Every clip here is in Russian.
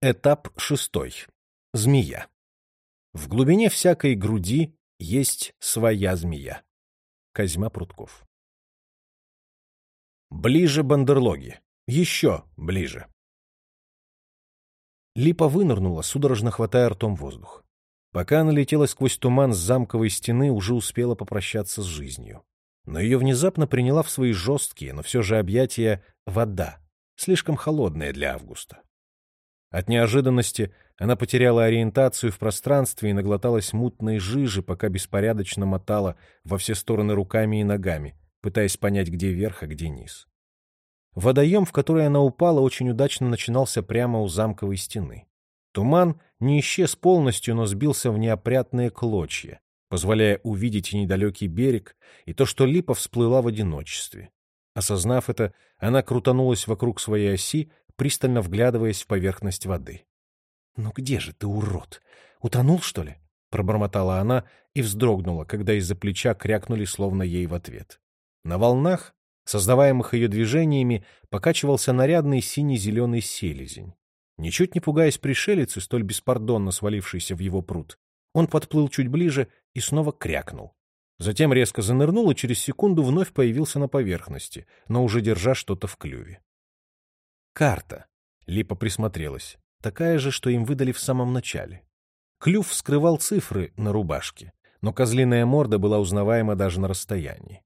Этап шестой. Змея. В глубине всякой груди есть своя змея. Козьма Прутков. Ближе бандерлоги. Еще ближе. Липа вынырнула, судорожно хватая ртом воздух. Пока она летела сквозь туман с замковой стены, уже успела попрощаться с жизнью. Но ее внезапно приняла в свои жесткие, но все же объятия вода, слишком холодная для августа. От неожиданности она потеряла ориентацию в пространстве и наглоталась мутной жижи, пока беспорядочно мотала во все стороны руками и ногами, пытаясь понять, где верх, а где низ. Водоем, в который она упала, очень удачно начинался прямо у замковой стены. Туман не исчез полностью, но сбился в неопрятные клочья, позволяя увидеть и недалекий берег, и то, что липа всплыла в одиночестве. Осознав это, она крутанулась вокруг своей оси, пристально вглядываясь в поверхность воды. — Ну где же ты, урод? Утонул, что ли? — пробормотала она и вздрогнула, когда из-за плеча крякнули словно ей в ответ. На волнах, создаваемых ее движениями, покачивался нарядный синий-зеленый селезень. Ничуть не пугаясь пришелицы, столь беспардонно свалившейся в его пруд, он подплыл чуть ближе и снова крякнул. Затем резко занырнул и через секунду вновь появился на поверхности, но уже держа что-то в клюве. Карта. Липа присмотрелась. Такая же, что им выдали в самом начале. Клюв скрывал цифры на рубашке, но козлиная морда была узнаваема даже на расстоянии.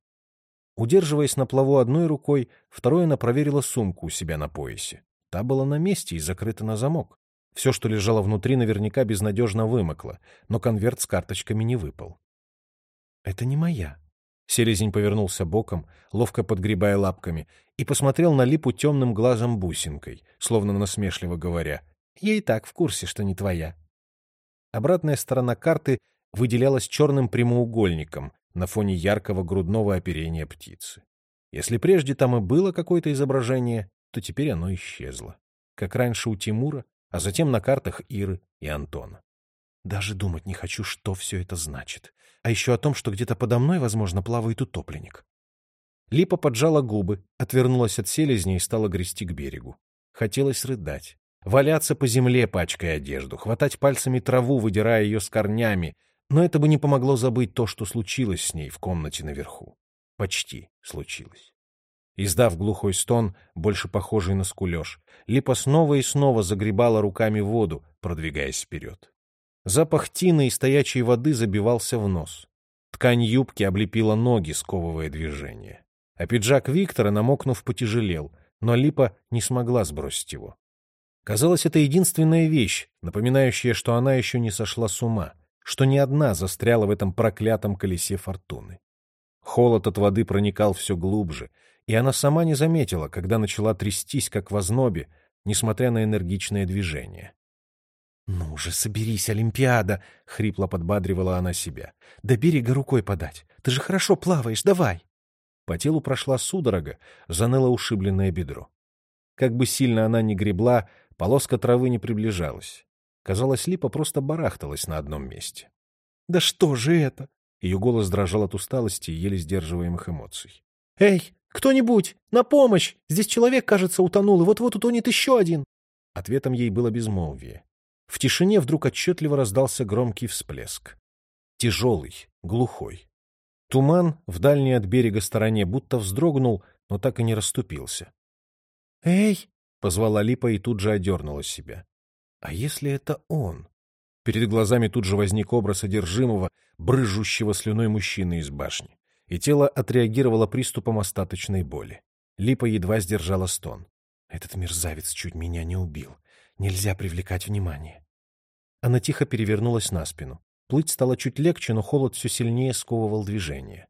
Удерживаясь на плаву одной рукой, второй она проверила сумку у себя на поясе. Та была на месте и закрыта на замок. Все, что лежало внутри, наверняка безнадежно вымокло, но конверт с карточками не выпал. — Это не моя, Селезень повернулся боком, ловко подгребая лапками, и посмотрел на липу темным глазом бусинкой, словно насмешливо говоря, «Я и так в курсе, что не твоя». Обратная сторона карты выделялась черным прямоугольником на фоне яркого грудного оперения птицы. Если прежде там и было какое-то изображение, то теперь оно исчезло. Как раньше у Тимура, а затем на картах Иры и Антона. Даже думать не хочу, что все это значит. А еще о том, что где-то подо мной, возможно, плавает утопленник. Липа поджала губы, отвернулась от селезня и стала грести к берегу. Хотелось рыдать. Валяться по земле, пачкая одежду, хватать пальцами траву, выдирая ее с корнями, но это бы не помогло забыть то, что случилось с ней в комнате наверху. Почти случилось. Издав глухой стон, больше похожий на скулеж, Липа снова и снова загребала руками воду, продвигаясь вперед. Запах тины и стоячей воды забивался в нос. Ткань юбки облепила ноги, сковывая движение. А пиджак Виктора, намокнув, потяжелел, но Липа не смогла сбросить его. Казалось, это единственная вещь, напоминающая, что она еще не сошла с ума, что ни одна застряла в этом проклятом колесе фортуны. Холод от воды проникал все глубже, и она сама не заметила, когда начала трястись, как в ознобе, несмотря на энергичное движение. «Ну же, соберись, Олимпиада!» — хрипло подбадривала она себя. «До берега рукой подать. Ты же хорошо плаваешь, давай!» По телу прошла судорога, заныло ушибленное бедро. Как бы сильно она ни гребла, полоска травы не приближалась. Казалось, липа просто барахталась на одном месте. «Да что же это?» Ее голос дрожал от усталости и еле сдерживаемых эмоций. «Эй, кто-нибудь! На помощь! Здесь человек, кажется, утонул, и вот-вот утонет еще один!» Ответом ей было безмолвие. В тишине вдруг отчетливо раздался громкий всплеск. Тяжелый, глухой. Туман в дальней от берега стороне будто вздрогнул, но так и не расступился. «Эй!» — позвала Липа и тут же одернула себя. «А если это он?» Перед глазами тут же возник образ одержимого, брызжущего слюной мужчины из башни, и тело отреагировало приступом остаточной боли. Липа едва сдержала стон. «Этот мерзавец чуть меня не убил. Нельзя привлекать внимание. Она тихо перевернулась на спину. Плыть стало чуть легче, но холод все сильнее сковывал движение.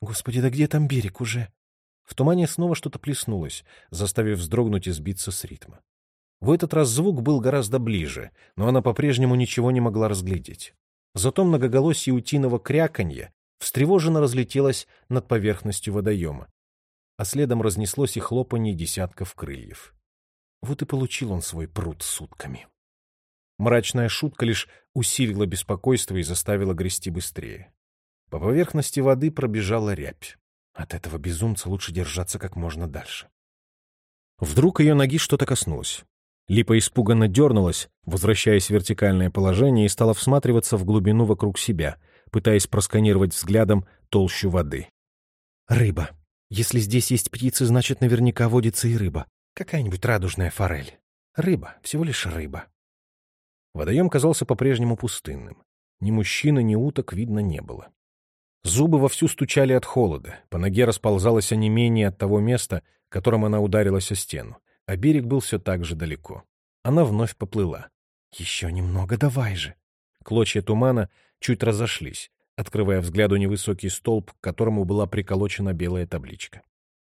«Господи, да где там берег уже?» В тумане снова что-то плеснулось, заставив вздрогнуть и сбиться с ритма. В этот раз звук был гораздо ближе, но она по-прежнему ничего не могла разглядеть. Зато многоголосие утиного кряканья встревоженно разлетелось над поверхностью водоема, а следом разнеслось и хлопанье десятков крыльев. Вот и получил он свой пруд сутками. Мрачная шутка лишь усилила беспокойство и заставила грести быстрее. По поверхности воды пробежала рябь. От этого безумца лучше держаться как можно дальше. Вдруг ее ноги что-то коснулось. Липа испуганно дернулась, возвращаясь в вертикальное положение, и стала всматриваться в глубину вокруг себя, пытаясь просканировать взглядом толщу воды. «Рыба. Если здесь есть птицы, значит, наверняка водится и рыба. Какая-нибудь радужная форель. Рыба, всего лишь рыба». Водоем казался по-прежнему пустынным. Ни мужчины, ни уток видно не было. Зубы вовсю стучали от холода, по ноге расползалось онемение от того места, которым она ударилась о стену а берег был все так же далеко. Она вновь поплыла. «Еще немного, давай же!» Клочья тумана чуть разошлись, открывая взгляду невысокий столб, к которому была приколочена белая табличка.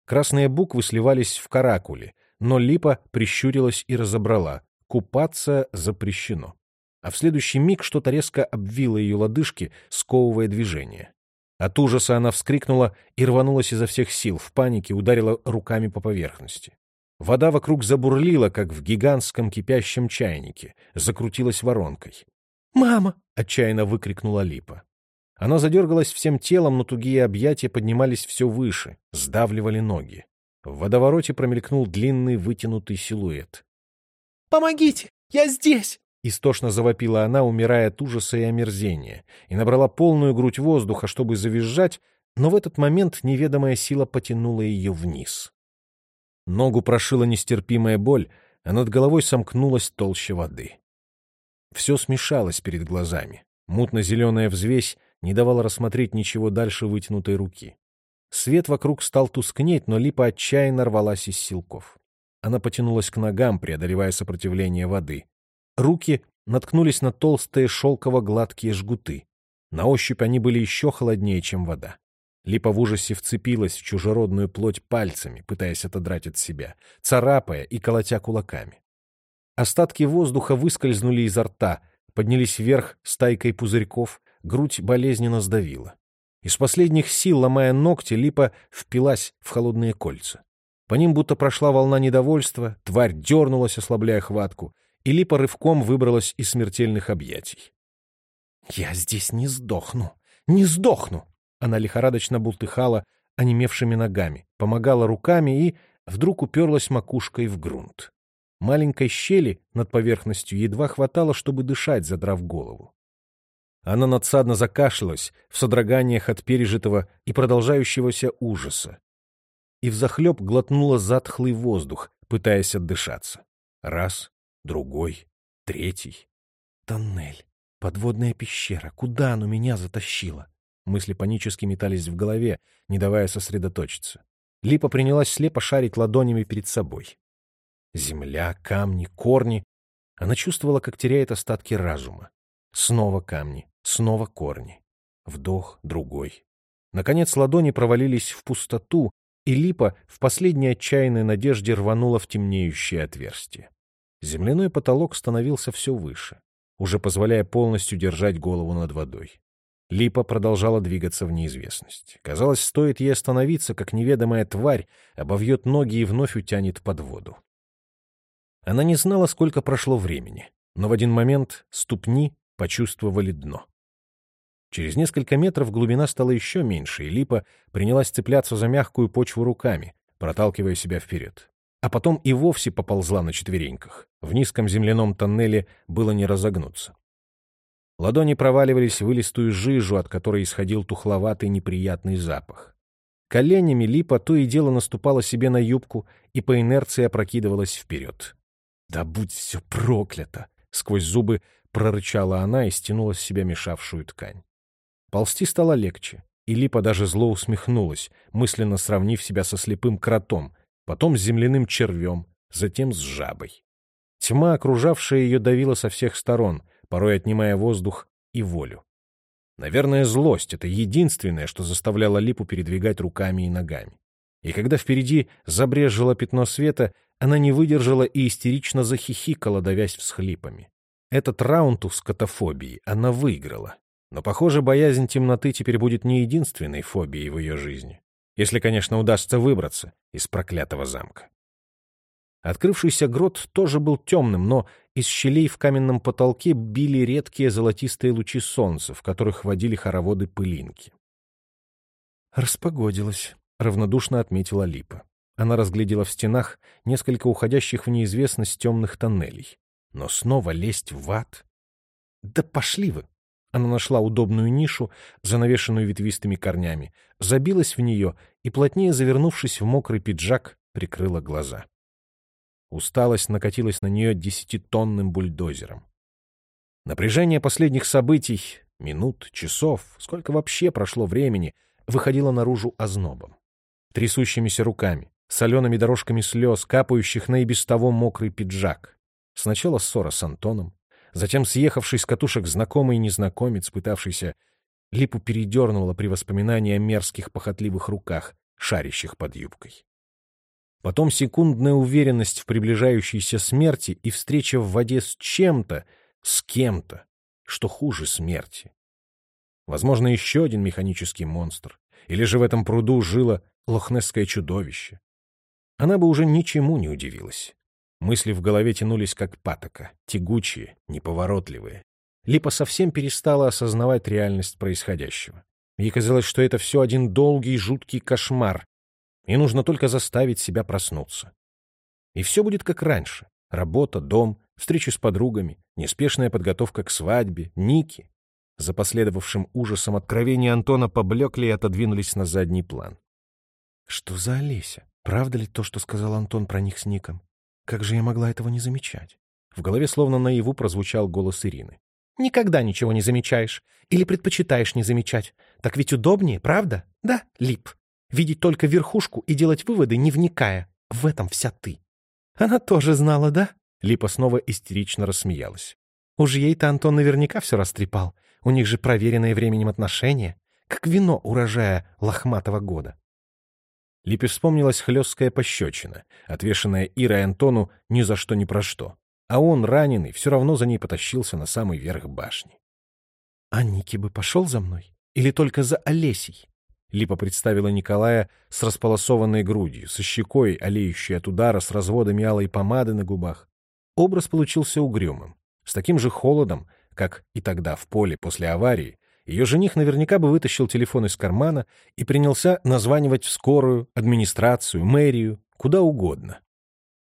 Красные буквы сливались в каракуле, но Липа прищурилась и разобрала «Купаться запрещено». А в следующий миг что-то резко обвило ее лодыжки, сковывая движение. От ужаса она вскрикнула и рванулась изо всех сил, в панике ударила руками по поверхности. Вода вокруг забурлила, как в гигантском кипящем чайнике, закрутилась воронкой. «Мама!» — отчаянно выкрикнула Липа. Она задергалась всем телом, но тугие объятия поднимались все выше, сдавливали ноги. В водовороте промелькнул длинный вытянутый силуэт. «Помогите! Я здесь!» Истошно завопила она, умирая от ужаса и омерзения, и набрала полную грудь воздуха, чтобы завизжать, но в этот момент неведомая сила потянула ее вниз. Ногу прошила нестерпимая боль, а над головой сомкнулась толща воды. Все смешалось перед глазами. Мутно-зеленая взвесь не давала рассмотреть ничего дальше вытянутой руки. Свет вокруг стал тускнеть, но липа отчаянно рвалась из силков. Она потянулась к ногам, преодолевая сопротивление воды. Руки наткнулись на толстые шелково-гладкие жгуты. На ощупь они были еще холоднее, чем вода. Липа в ужасе вцепилась в чужеродную плоть пальцами, пытаясь отодрать от себя, царапая и колотя кулаками. Остатки воздуха выскользнули изо рта, поднялись вверх стайкой пузырьков, грудь болезненно сдавила. Из последних сил, ломая ногти, Липа впилась в холодные кольца. По ним будто прошла волна недовольства, тварь дернулась, ослабляя хватку, и Липа рывком выбралась из смертельных объятий. «Я здесь не сдохну! Не сдохну!» Она лихорадочно бултыхала онемевшими ногами, помогала руками и вдруг уперлась макушкой в грунт. Маленькой щели над поверхностью едва хватало, чтобы дышать, задрав голову. Она надсадно закашлялась в содроганиях от пережитого и продолжающегося ужаса. И взахлеб глотнула затхлый воздух, пытаясь отдышаться. Раз, другой, третий. Тоннель, подводная пещера, куда оно меня затащило? Мысли панически метались в голове, не давая сосредоточиться. Липа принялась слепо шарить ладонями перед собой. Земля, камни, корни. Она чувствовала, как теряет остатки разума. Снова камни, снова корни. Вдох, другой. Наконец ладони провалились в пустоту, и Липа в последней отчаянной надежде рванула в темнеющее отверстие. Земляной потолок становился все выше, уже позволяя полностью держать голову над водой. Липа продолжала двигаться в неизвестность. Казалось, стоит ей остановиться, как неведомая тварь обовьет ноги и вновь утянет под воду. Она не знала, сколько прошло времени, но в один момент ступни почувствовали дно. Через несколько метров глубина стала еще меньше, и Липа принялась цепляться за мягкую почву руками, проталкивая себя вперед. А потом и вовсе поползла на четвереньках. В низком земляном тоннеле было не разогнуться. Ладони проваливались в вылистую жижу, от которой исходил тухловатый неприятный запах. Коленями Липа то и дело наступала себе на юбку и по инерции опрокидывалась вперед. «Да будь все проклято!» — сквозь зубы прорычала она и стянула с себя мешавшую ткань. Ползти стало легче, и Липа даже зло усмехнулась, мысленно сравнив себя со слепым кротом, потом с земляным червем, затем с жабой. Тьма, окружавшая ее, давила со всех сторон — порой отнимая воздух и волю. Наверное, злость — это единственное, что заставляло Липу передвигать руками и ногами. И когда впереди забрежило пятно света, она не выдержала и истерично захихикала, давясь всхлипами. Этот раунд у скотофобии она выиграла. Но, похоже, боязнь темноты теперь будет не единственной фобией в ее жизни. Если, конечно, удастся выбраться из проклятого замка. Открывшийся грот тоже был темным, но из щелей в каменном потолке били редкие золотистые лучи солнца, в которых водили хороводы пылинки. «Распогодилось», — равнодушно отметила Липа. Она разглядела в стенах несколько уходящих в неизвестность темных тоннелей. Но снова лезть в ад? Да пошли вы! Она нашла удобную нишу, занавешенную ветвистыми корнями, забилась в нее и, плотнее завернувшись в мокрый пиджак, прикрыла глаза. Усталость накатилась на нее десятитонным бульдозером. Напряжение последних событий, минут, часов, сколько вообще прошло времени, выходило наружу ознобом. Трясущимися руками, солеными дорожками слез, капающих на и без того мокрый пиджак. Сначала ссора с Антоном, затем съехавший с катушек знакомый незнакомец, пытавшийся... Липу передернуло при воспоминании о мерзких похотливых руках, шарящих под юбкой. Потом секундная уверенность в приближающейся смерти и встреча в воде с чем-то, с кем-то, что хуже смерти. Возможно, еще один механический монстр. Или же в этом пруду жило лохнесское чудовище. Она бы уже ничему не удивилась. Мысли в голове тянулись как патока, тягучие, неповоротливые. Липа совсем перестала осознавать реальность происходящего. Ей казалось, что это все один долгий жуткий кошмар, и нужно только заставить себя проснуться. И все будет как раньше. Работа, дом, встречи с подругами, неспешная подготовка к свадьбе, Ники. За последовавшим ужасом откровения Антона поблекли и отодвинулись на задний план. Что за Олеся? Правда ли то, что сказал Антон про них с Ником? Как же я могла этого не замечать? В голове словно наяву прозвучал голос Ирины. Никогда ничего не замечаешь. Или предпочитаешь не замечать. Так ведь удобнее, правда? Да, Лип? Видеть только верхушку и делать выводы, не вникая. В этом вся ты. Она тоже знала, да? Липа снова истерично рассмеялась. Уж ей-то Антон наверняка все растрепал. У них же проверенные временем отношения. Как вино урожая лохматого года. Липе вспомнилась хлесткая пощечина, отвешенная Ирой Антону ни за что ни про что. А он, раненый, все равно за ней потащился на самый верх башни. — А Ники бы пошел за мной? Или только за Олесей? Липа представила Николая с располосованной грудью, со щекой, олеющей от удара, с разводами алой помады на губах. Образ получился угрюмым, с таким же холодом, как и тогда в поле после аварии, ее жених наверняка бы вытащил телефон из кармана и принялся названивать в скорую, администрацию, мэрию, куда угодно.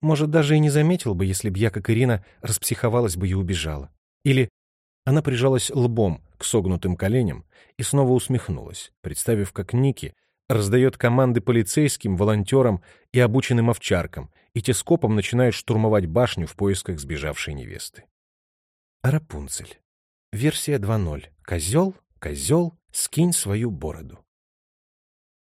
Может, даже и не заметил бы, если б я, как Ирина, распсиховалась бы и убежала. Или она прижалась лбом к согнутым коленям и снова усмехнулась, представив, как Ники раздает команды полицейским, волонтерам и обученным овчаркам, и те скопом начинают штурмовать башню в поисках сбежавшей невесты. Рапунцель. Версия 2.0. Козел Козел, скинь свою бороду.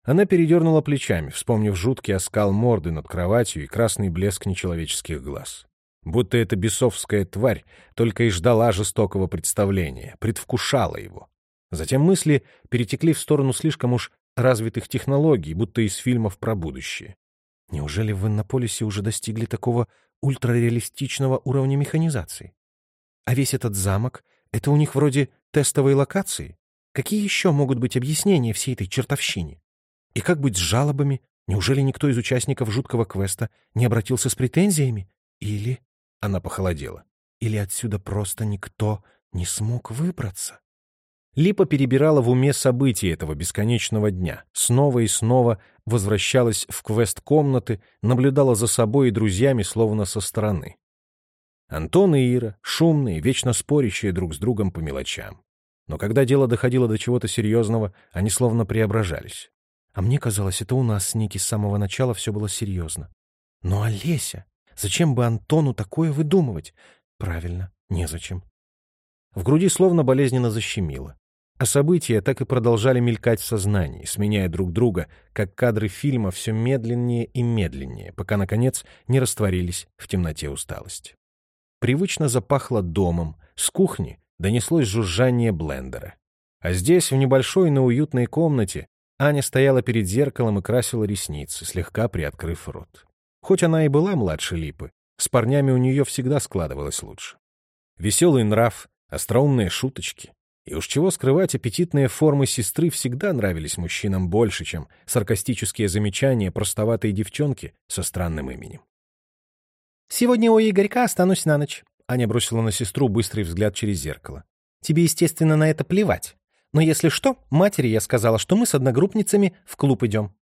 Она передернула плечами, вспомнив жуткий оскал морды над кроватью и красный блеск нечеловеческих глаз. Будто эта бесовская тварь только и ждала жестокого представления, предвкушала его. Затем мысли перетекли в сторону слишком уж развитых технологий, будто из фильмов про будущее. Неужели в Иннополисе уже достигли такого ультрареалистичного уровня механизации? А весь этот замок — это у них вроде тестовой локации? Какие еще могут быть объяснения всей этой чертовщине? И как быть с жалобами? Неужели никто из участников жуткого квеста не обратился с претензиями? Или... Она похолодела. Или отсюда просто никто не смог выбраться? Липа перебирала в уме события этого бесконечного дня, снова и снова возвращалась в квест-комнаты, наблюдала за собой и друзьями словно со стороны. Антон и Ира, шумные, вечно спорящие друг с другом по мелочам. Но когда дело доходило до чего-то серьезного, они словно преображались. А мне казалось, это у нас с Ники с самого начала все было серьезно. Но Олеся? Зачем бы Антону такое выдумывать? Правильно, незачем. В груди словно болезненно защемило. А события так и продолжали мелькать в сознании, сменяя друг друга, как кадры фильма все медленнее и медленнее, пока, наконец, не растворились в темноте усталости. Привычно запахло домом, с кухни донеслось жужжание блендера. А здесь, в небольшой, но уютной комнате, Аня стояла перед зеркалом и красила ресницы, слегка приоткрыв рот. Хоть она и была младше Липы, с парнями у нее всегда складывалось лучше. Веселый нрав, остроумные шуточки. И уж чего скрывать, аппетитные формы сестры всегда нравились мужчинам больше, чем саркастические замечания простоватой девчонки со странным именем. «Сегодня у Игорька останусь на ночь», Аня бросила на сестру быстрый взгляд через зеркало. «Тебе, естественно, на это плевать. Но если что, матери я сказала, что мы с одногруппницами в клуб идем».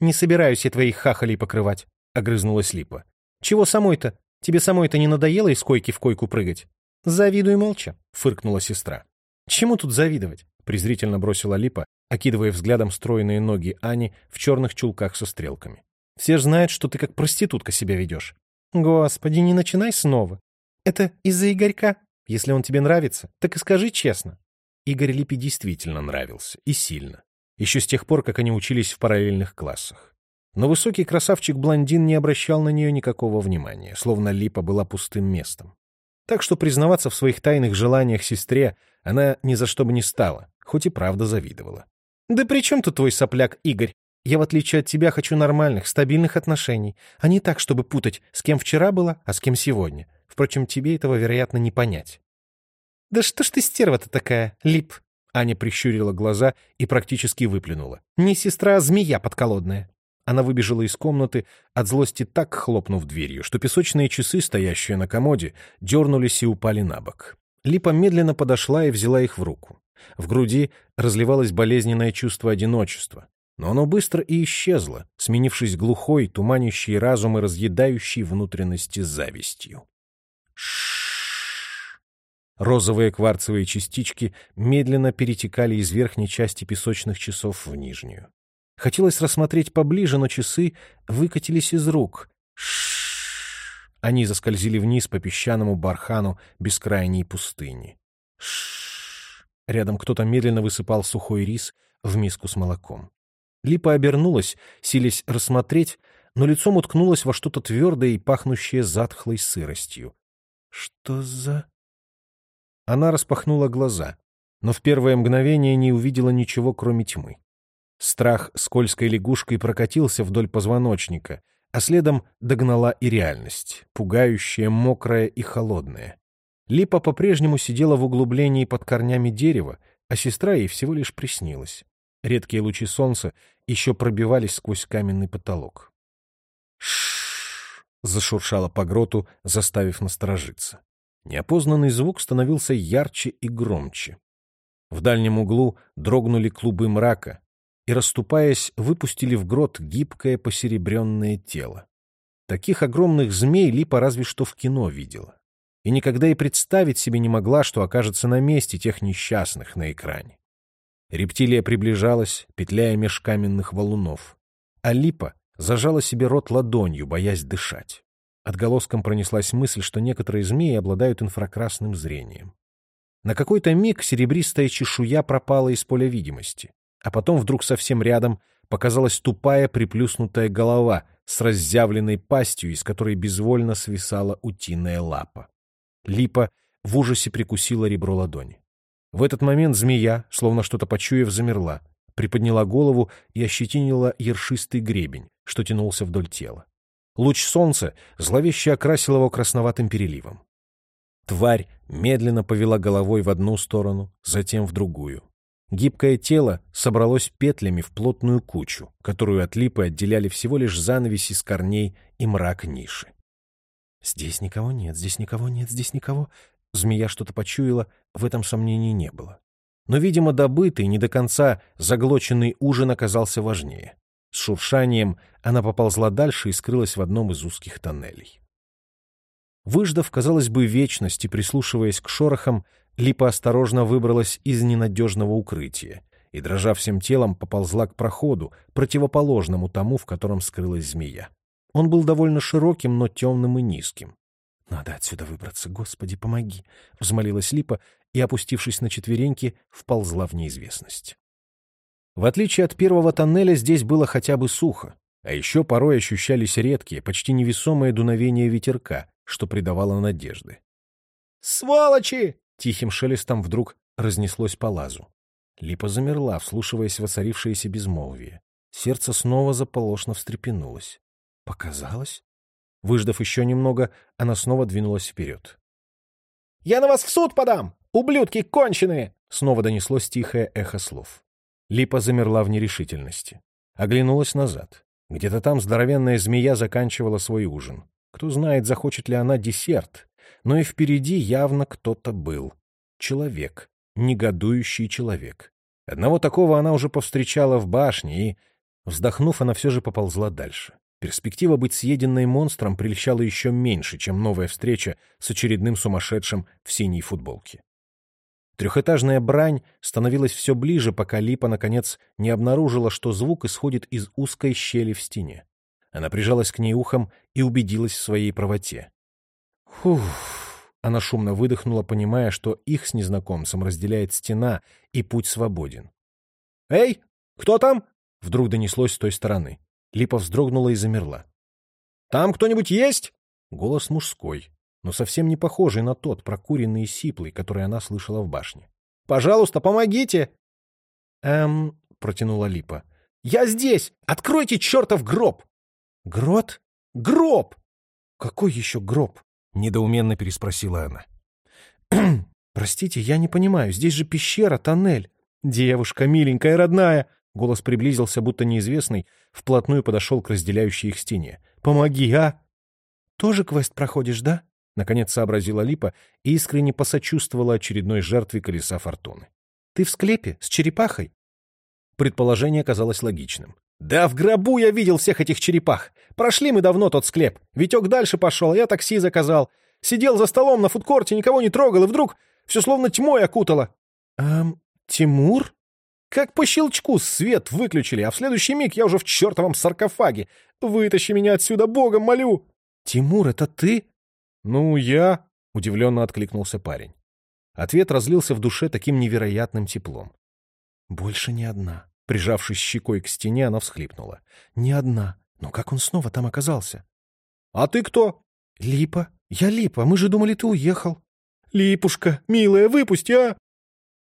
«Не собираюсь я твоих хахалей покрывать», — огрызнулась Липа. «Чего самой-то? Тебе самой-то не надоело из койки в койку прыгать?» «Завидуй молча», — фыркнула сестра. «Чему тут завидовать?» — презрительно бросила Липа, окидывая взглядом стройные ноги Ани в черных чулках со стрелками. «Все ж знают, что ты как проститутка себя ведешь». «Господи, не начинай снова. Это из-за Игорька. Если он тебе нравится, так и скажи честно». Игорь Липе действительно нравился, и сильно. Еще с тех пор, как они учились в параллельных классах. Но высокий красавчик-блондин не обращал на нее никакого внимания, словно Липа была пустым местом. Так что признаваться в своих тайных желаниях сестре она ни за что бы не стала, хоть и правда завидовала. «Да при чем тут твой сопляк, Игорь? Я, в отличие от тебя, хочу нормальных, стабильных отношений, а не так, чтобы путать, с кем вчера была, а с кем сегодня. Впрочем, тебе этого, вероятно, не понять». «Да что ж ты стерва-то такая, Лип?» Аня прищурила глаза и практически выплюнула. «Не сестра, а змея подколодная». Она выбежала из комнаты, от злости так хлопнув дверью, что песочные часы, стоящие на комоде, дернулись и упали на бок. Липа медленно подошла и взяла их в руку. В груди разливалось болезненное чувство одиночества, но оно быстро и исчезло, сменившись глухой, туманящей разум и разъедающей внутренности завистью. Ш Розовые кварцевые частички медленно перетекали из верхней части песочных часов в нижнюю. Хотелось рассмотреть поближе, но часы выкатились из рук. Ш они заскользили вниз по песчаному бархану бескрайней пустыни. Ш Рядом кто-то медленно высыпал сухой рис в миску с молоком. Липа обернулась, силясь рассмотреть, но лицом уткнулась во что-то твердое и пахнущее затхлой сыростью. «Что за...» Она распахнула глаза, но в первое мгновение не увидела ничего, кроме тьмы. Страх скользкой лягушкой прокатился вдоль позвоночника, а следом догнала и реальность, пугающая, мокрая и холодная. Липа по-прежнему сидела в углублении под корнями дерева, а сестра ей всего лишь приснилась. Редкие лучи солнца еще пробивались сквозь каменный потолок. Шш! Зашуршало по гроту, заставив насторожиться. Неопознанный звук становился ярче и громче. В дальнем углу дрогнули клубы мрака, и, расступаясь, выпустили в грот гибкое посеребренное тело. Таких огромных змей Липа разве что в кино видела. И никогда и представить себе не могла, что окажется на месте тех несчастных на экране. Рептилия приближалась, петляя меж каменных валунов. А Липа зажала себе рот ладонью, боясь дышать. Отголоском пронеслась мысль, что некоторые змеи обладают инфракрасным зрением. На какой-то миг серебристая чешуя пропала из поля видимости а потом вдруг совсем рядом показалась тупая приплюснутая голова с разъявленной пастью, из которой безвольно свисала утиная лапа. Липа в ужасе прикусила ребро ладони. В этот момент змея, словно что-то почуяв, замерла, приподняла голову и ощетинила ершистый гребень, что тянулся вдоль тела. Луч солнца зловеще окрасил его красноватым переливом. Тварь медленно повела головой в одну сторону, затем в другую. Гибкое тело собралось петлями в плотную кучу, которую от липы отделяли всего лишь занавес из корней и мрак ниши. «Здесь никого нет, здесь никого нет, здесь никого...» Змея что-то почуяла, в этом сомнений не было. Но, видимо, добытый, не до конца заглоченный ужин оказался важнее. С шуршанием она поползла дальше и скрылась в одном из узких тоннелей. Выждав, казалось бы, вечность и прислушиваясь к шорохам, Липа осторожно выбралась из ненадежного укрытия и, дрожа всем телом, поползла к проходу, противоположному тому, в котором скрылась змея. Он был довольно широким, но темным и низким. «Надо отсюда выбраться, Господи, помоги!» — взмолилась Липа и, опустившись на четвереньки, вползла в неизвестность. В отличие от первого тоннеля, здесь было хотя бы сухо, а еще порой ощущались редкие, почти невесомые дуновения ветерка, что придавало надежды. «Сволочи!» Тихим шелестом вдруг разнеслось по лазу. Липа замерла, вслушиваясь в оцарившееся безмолвие. Сердце снова заполошно встрепенулось. Показалось? Выждав еще немного, она снова двинулась вперед. «Я на вас в суд подам! Ублюдки конченые!» Снова донеслось тихое эхо слов. Липа замерла в нерешительности. Оглянулась назад. Где-то там здоровенная змея заканчивала свой ужин. Кто знает, захочет ли она десерт, но и впереди явно кто-то был. Человек, негодующий человек. Одного такого она уже повстречала в башне и... Вздохнув, она все же поползла дальше. Перспектива быть съеденной монстром прельщала еще меньше, чем новая встреча с очередным сумасшедшим в синей футболке. Трехэтажная брань становилась все ближе, пока Липа, наконец, не обнаружила, что звук исходит из узкой щели в стене. Она прижалась к ней ухом и убедилась в своей правоте. Фух! Она шумно выдохнула, понимая, что их с незнакомцем разделяет стена, и путь свободен. «Эй, кто там?» — вдруг донеслось с той стороны. Липа вздрогнула и замерла. «Там кто-нибудь есть?» Голос мужской, но совсем не похожий на тот, прокуренный и сиплый, который она слышала в башне. «Пожалуйста, помогите!» «Эм...» — протянула Липа. «Я здесь! Откройте чертов гроб!» «Грот? Гроб!» «Какой еще гроб?» — недоуменно переспросила она. «Простите, я не понимаю. Здесь же пещера, тоннель. Девушка, миленькая, родная!» Голос приблизился, будто неизвестный, вплотную подошел к разделяющей их стене. «Помоги, а!» «Тоже квест проходишь, да?» Наконец сообразила Липа и искренне посочувствовала очередной жертве колеса фортуны. «Ты в склепе? С черепахой?» Предположение казалось логичным. «Да в гробу я видел всех этих черепах! Прошли мы давно тот склеп. Витек дальше пошел, я такси заказал. Сидел за столом на фудкорте, никого не трогал, и вдруг все словно тьмой окутало». «Эм, Тимур?» Как по щелчку свет выключили, а в следующий миг я уже в чертовом саркофаге. Вытащи меня отсюда, богом молю!» «Тимур, это ты?» «Ну, я...» — удивленно откликнулся парень. Ответ разлился в душе таким невероятным теплом. «Больше не одна». Прижавшись щекой к стене, она всхлипнула. «Не одна. Но как он снова там оказался?» «А ты кто?» «Липа. Я Липа. Мы же думали, ты уехал». «Липушка, милая, выпусти, а!»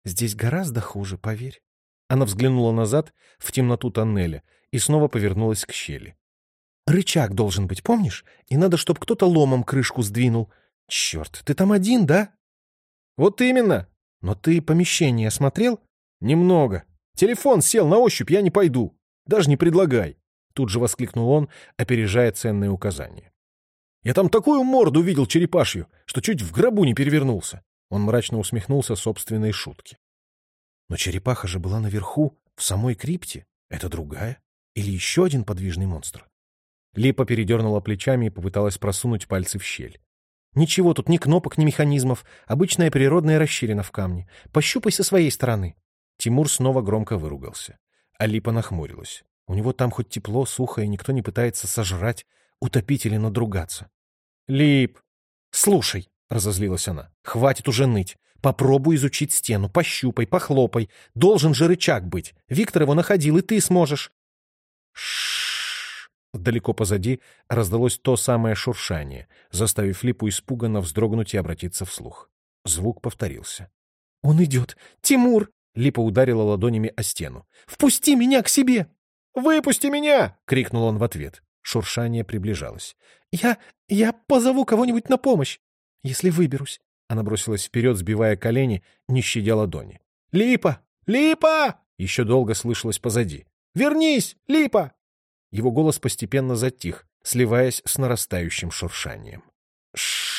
«Здесь гораздо хуже, поверь». Она взглянула назад, в темноту тоннеля, и снова повернулась к щели. «Рычаг должен быть, помнишь? И надо, чтобы кто-то ломом крышку сдвинул. Черт, ты там один, да?» «Вот именно!» «Но ты помещение осмотрел?» «Немного. Телефон сел на ощупь, я не пойду. Даже не предлагай!» Тут же воскликнул он, опережая ценные указания. «Я там такую морду видел черепашью, что чуть в гробу не перевернулся!» Он мрачно усмехнулся собственной шутке. Но черепаха же была наверху, в самой крипте. Это другая? Или еще один подвижный монстр? Липа передернула плечами и попыталась просунуть пальцы в щель. «Ничего тут, ни кнопок, ни механизмов. Обычная природная расщелина в камне. Пощупай со своей стороны». Тимур снова громко выругался. А Липа нахмурилась. У него там хоть тепло, сухо, и никто не пытается сожрать, утопить или надругаться. «Лип!» «Слушай!» — разозлилась она. «Хватит уже ныть. Попробуй изучить стену, пощупай, похлопай. Должен же рычаг быть. Виктор его находил, и ты сможешь. Шш. Далеко позади раздалось то самое шуршание, заставив Липу испуганно вздрогнуть и обратиться вслух. Звук повторился. «Он идет! Тимур!» Липа ударила ладонями о стену. «Впусти меня к себе!» «Выпусти меня!» — крикнул он в ответ. Шуршание приближалось. «Я... я позову кого-нибудь на помощь, если выберусь. Она бросилась вперед, сбивая колени, не щадя ладони. «Липа! Липа!» Еще долго слышалось позади. «Вернись! Липа!» Его голос постепенно затих, сливаясь с нарастающим шуршанием. Ш